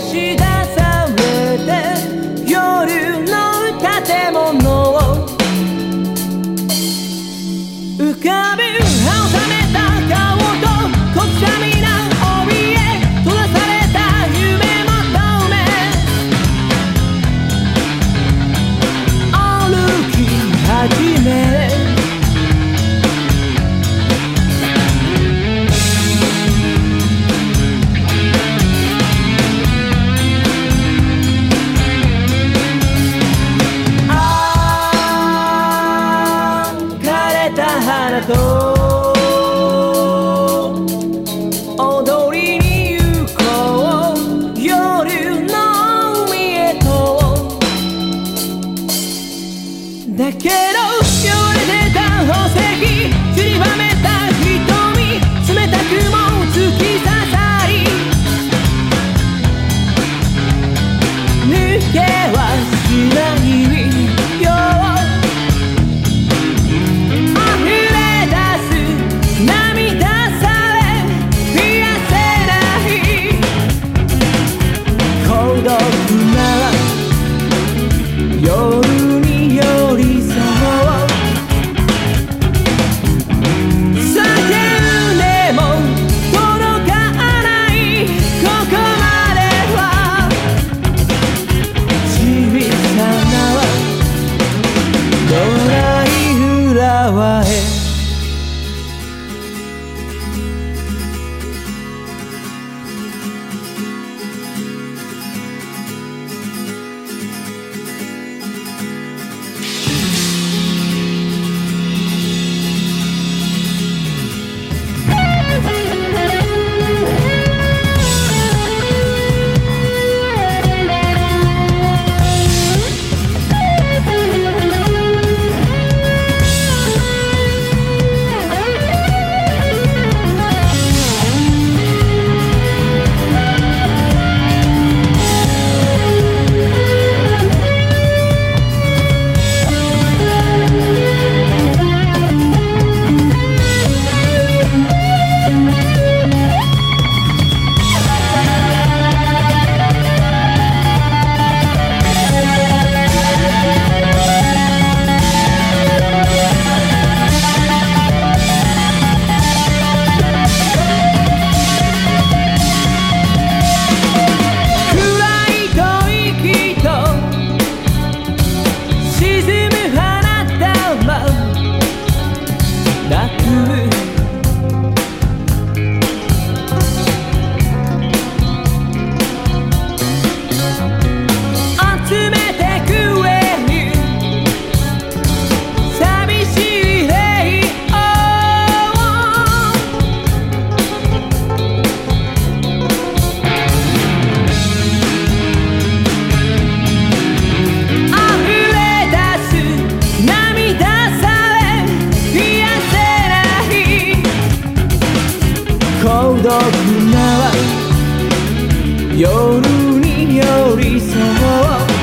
是大 know な夜に寄り添おう。